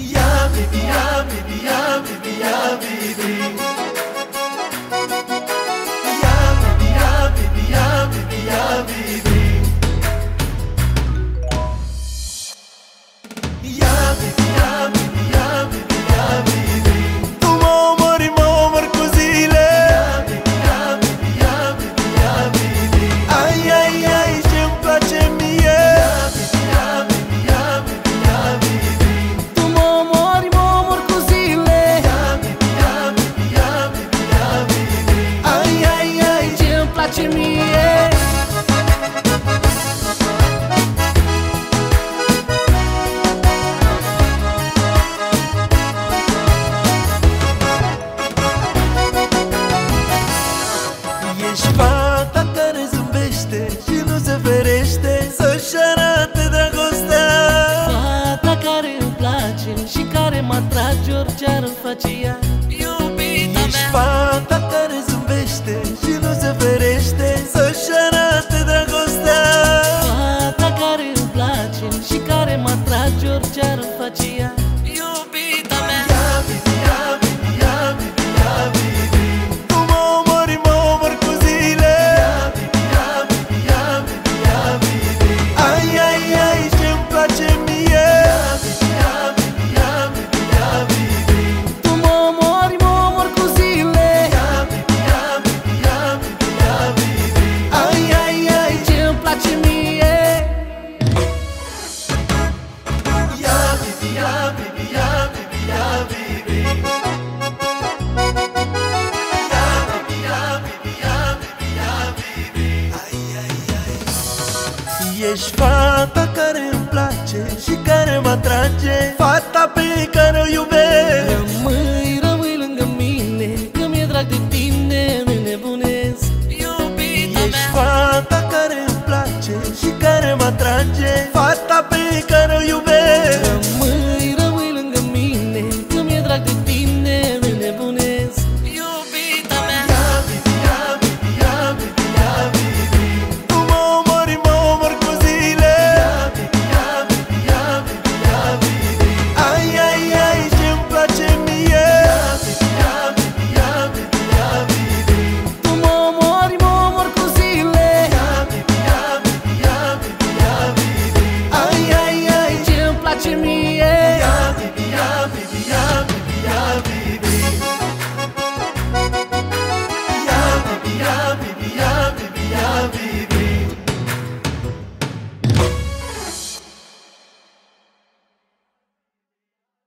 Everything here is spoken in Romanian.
Yeah, baby, yeah, baby, yeah, baby, yeah, baby. George ar face ea. Iubita Ești mea. fata care zâmbește și nu se ferește Să-și arate dragostea. Fata care îmi place și care mă atrage George ar în face ea. Ești fata care îmi place și care mă atrage. Fata watching me